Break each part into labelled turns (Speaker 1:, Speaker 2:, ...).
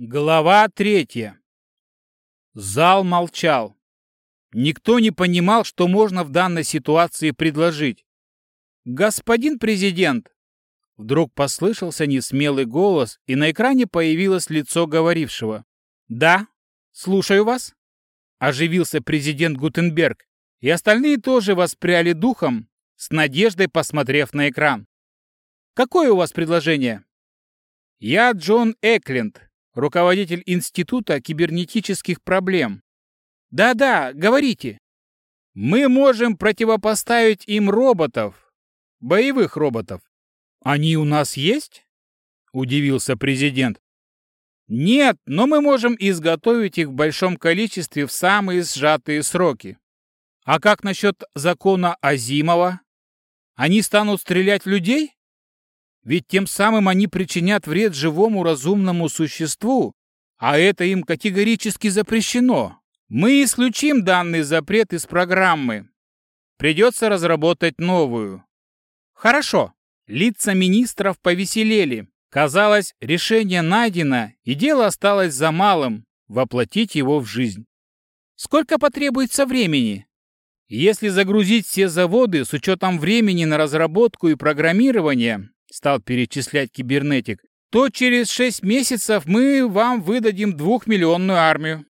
Speaker 1: Глава третья. Зал молчал. Никто не понимал, что можно в данной ситуации предложить. «Господин президент!» Вдруг послышался несмелый голос, и на экране появилось лицо говорившего. «Да, слушаю вас», — оживился президент Гутенберг, и остальные тоже воспряли духом, с надеждой посмотрев на экран. «Какое у вас предложение?» «Я Джон Экленд, руководитель Института кибернетических проблем. Да-да, говорите. Мы можем противопоставить им роботов, боевых роботов. Они у нас есть? Удивился президент. Нет, но мы можем изготовить их в большом количестве в самые сжатые сроки. А как насчет закона Азимова? Они станут стрелять в людей? Ведь тем самым они причинят вред живому разумному существу, а это им категорически запрещено. Мы исключим данный запрет из программы. Придется разработать новую. Хорошо. Лица министров повеселели. Казалось, решение найдено, и дело осталось за малым – воплотить его в жизнь. Сколько потребуется времени? Если загрузить все заводы с учетом времени на разработку и программирование, стал перечислять кибернетик, то через шесть месяцев мы вам выдадим двухмиллионную армию.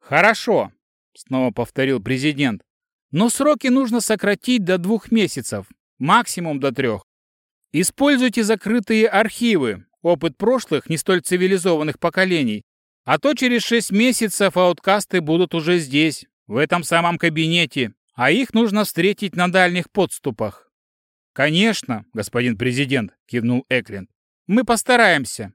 Speaker 1: Хорошо, снова повторил президент. Но сроки нужно сократить до двух месяцев, максимум до трех. Используйте закрытые архивы, опыт прошлых, не столь цивилизованных поколений, а то через шесть месяцев ауткасты будут уже здесь, в этом самом кабинете, а их нужно встретить на дальних подступах. «Конечно, господин президент», — кивнул Экленд. «Мы постараемся».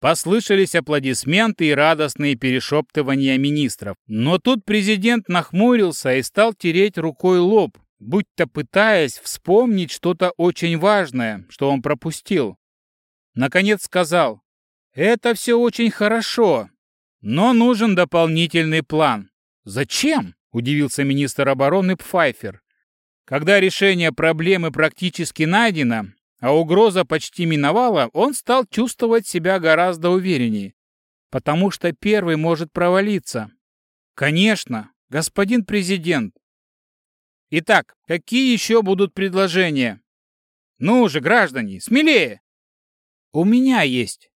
Speaker 1: Послышались аплодисменты и радостные перешептывания министров. Но тут президент нахмурился и стал тереть рукой лоб, будто пытаясь вспомнить что-то очень важное, что он пропустил. Наконец сказал, «Это все очень хорошо, но нужен дополнительный план». «Зачем?» – удивился министр обороны Пфайфер. Когда решение проблемы практически найдено, а угроза почти миновала, он стал чувствовать себя гораздо увереннее, потому что первый может провалиться. Конечно, господин президент. Итак, какие еще будут предложения? Ну же, граждане, смелее! У меня есть.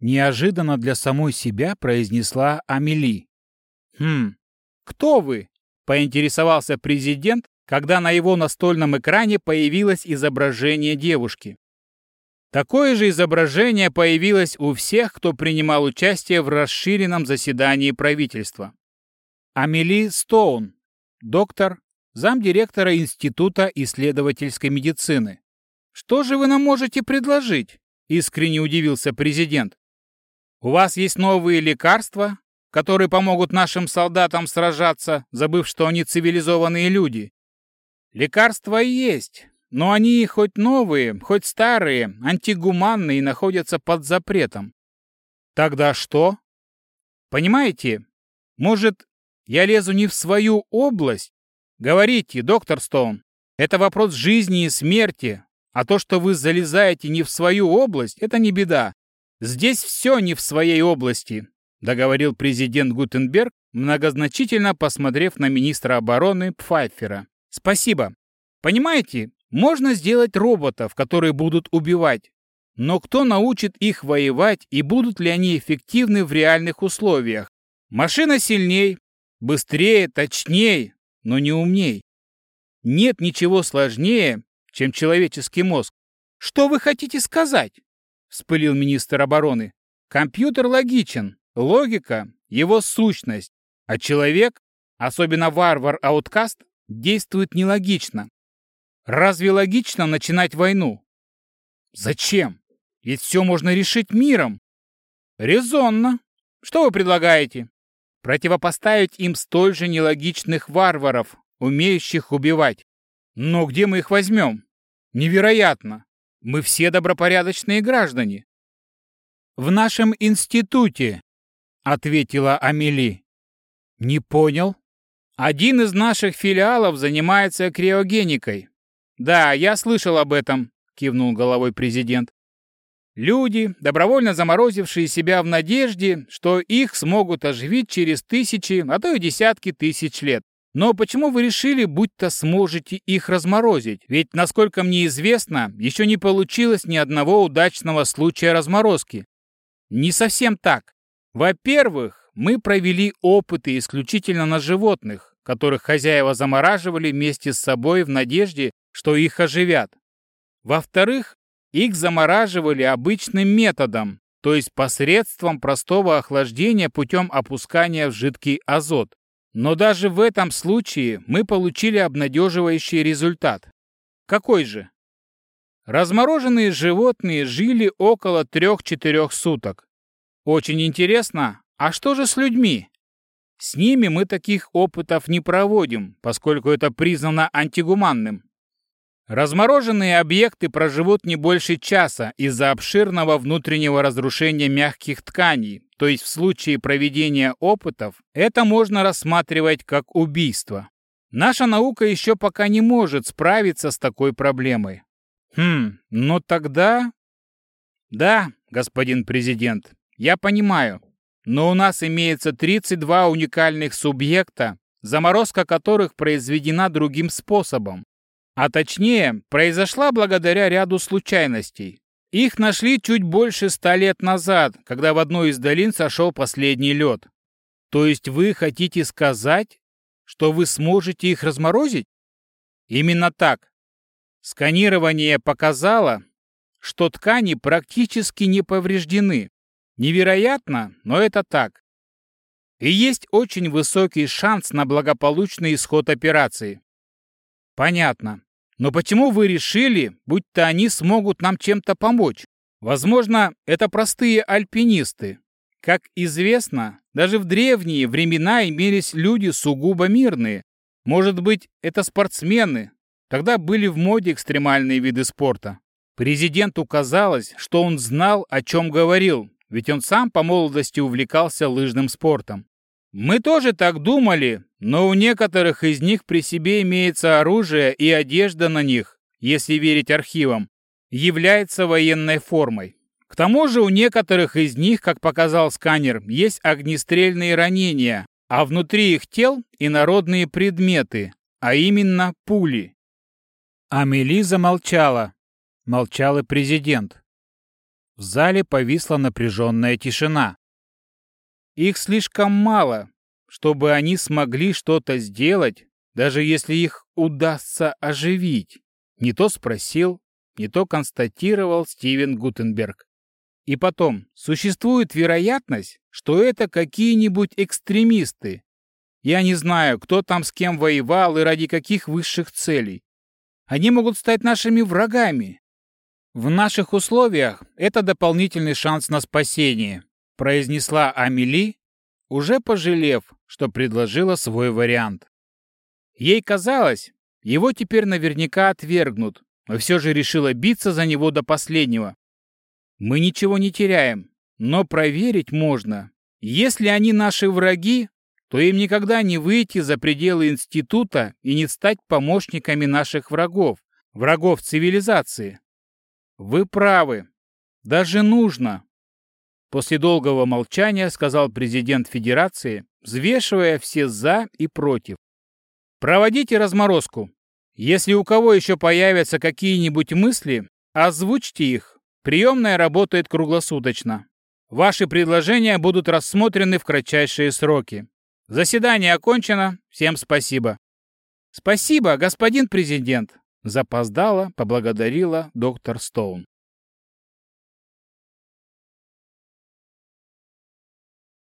Speaker 1: Неожиданно для самой себя произнесла Амели. Хм, кто вы? Поинтересовался президент, когда на его настольном экране появилось изображение девушки. Такое же изображение появилось у всех, кто принимал участие в расширенном заседании правительства. Амели Стоун, доктор, замдиректора Института исследовательской медицины. «Что же вы нам можете предложить?» – искренне удивился президент. «У вас есть новые лекарства, которые помогут нашим солдатам сражаться, забыв, что они цивилизованные люди, Лекарства есть, но они хоть новые, хоть старые, антигуманные и находятся под запретом. Тогда что? Понимаете, может, я лезу не в свою область? Говорите, доктор Стоун, это вопрос жизни и смерти, а то, что вы залезаете не в свою область, это не беда. Здесь все не в своей области, договорил президент Гутенберг, многозначительно посмотрев на министра обороны Пфайфера. Спасибо. Понимаете, можно сделать роботов, которые будут убивать. Но кто научит их воевать и будут ли они эффективны в реальных условиях? Машина сильней, быстрее, точнее, но не умней. Нет ничего сложнее, чем человеческий мозг. Что вы хотите сказать? Вспылил министр обороны. Компьютер логичен, логика — его сущность, а человек, особенно варвар-ауткаст, действует нелогично. Разве логично начинать войну? Зачем? Ведь все можно решить миром. Резонно. Что вы предлагаете? Противопоставить им столь же нелогичных варваров, умеющих убивать. Но где мы их возьмем? Невероятно. Мы все добропорядочные граждане. В нашем институте, ответила Амели. Не понял, один из наших филиалов занимается криогеникой. Да, я слышал об этом, кивнул головой президент. Люди, добровольно заморозившие себя в надежде, что их смогут оживить через тысячи, а то и десятки тысяч лет. Но почему вы решили, будто сможете их разморозить? Ведь, насколько мне известно, еще не получилось ни одного удачного случая разморозки. Не совсем так. Во-первых, мы провели опыты исключительно на животных, которых хозяева замораживали вместе с собой в надежде, что их оживят. Во-вторых, их замораживали обычным методом, то есть посредством простого охлаждения путем опускания в жидкий азот. Но даже в этом случае мы получили обнадеживающий результат. Какой же? Размороженные животные жили около 3-4 суток. Очень интересно, а что же с людьми? С ними мы таких опытов не проводим, поскольку это признано антигуманным. Размороженные объекты проживут не больше часа из-за обширного внутреннего разрушения мягких тканей, то есть в случае проведения опытов это можно рассматривать как убийство. Наша наука еще пока не может справиться с такой проблемой. Хм, но тогда... Да, господин президент, я понимаю, но у нас имеется 32 уникальных субъекта, заморозка которых произведена другим способом. А точнее, произошла благодаря ряду случайностей. Их нашли чуть больше ста лет назад, когда в одной из долин сошел последний лед. То есть вы хотите сказать, что вы сможете их разморозить? Именно так. Сканирование показало, что ткани практически не повреждены. Невероятно, но это так. И есть очень высокий шанс на благополучный исход операции. Понятно. Но почему вы решили, будто они смогут нам чем-то помочь? Возможно, это простые альпинисты. Как известно, даже в древние времена имелись люди сугубо мирные. Может быть, это спортсмены. Тогда были в моде экстремальные виды спорта. Президенту казалось, что он знал, о чем говорил, ведь он сам по молодости увлекался лыжным спортом. Мы тоже так думали, но у некоторых из них при себе имеется оружие и одежда на них, если верить архивам, является военной формой. К тому же у некоторых из них, как показал сканер, есть огнестрельные ранения, а внутри их тел инородные предметы, а именно пули. Амели замолчала. Молчал и президент. В зале повисла напряженная тишина. Их слишком мало, чтобы они смогли что-то сделать, даже если их удастся оживить. Не то спросил, не то констатировал Стивен Гутенберг. И потом, существует вероятность, что это какие-нибудь экстремисты. Я не знаю, кто там с кем воевал и ради каких высших целей. Они могут стать нашими врагами. В наших условиях это дополнительный шанс на спасение произнесла Амели, уже пожалев, что предложила свой вариант. Ей казалось, его теперь наверняка отвергнут, но все же решила биться за него до последнего. Мы ничего не теряем, но проверить можно. Если они наши враги, то им никогда не выйти за пределы института и не стать помощниками наших врагов, врагов цивилизации. Вы правы. Даже нужно, После долгого молчания сказал президент Федерации, взвешивая все «за» и «против». «Проводите разморозку. Если у кого еще появятся какие-нибудь мысли, озвучьте их. Приемная работает круглосуточно. Ваши предложения будут рассмотрены в кратчайшие сроки. Заседание окончено. Всем спасибо». «Спасибо, господин президент», — запоздала, поблагодарила доктор Стоун.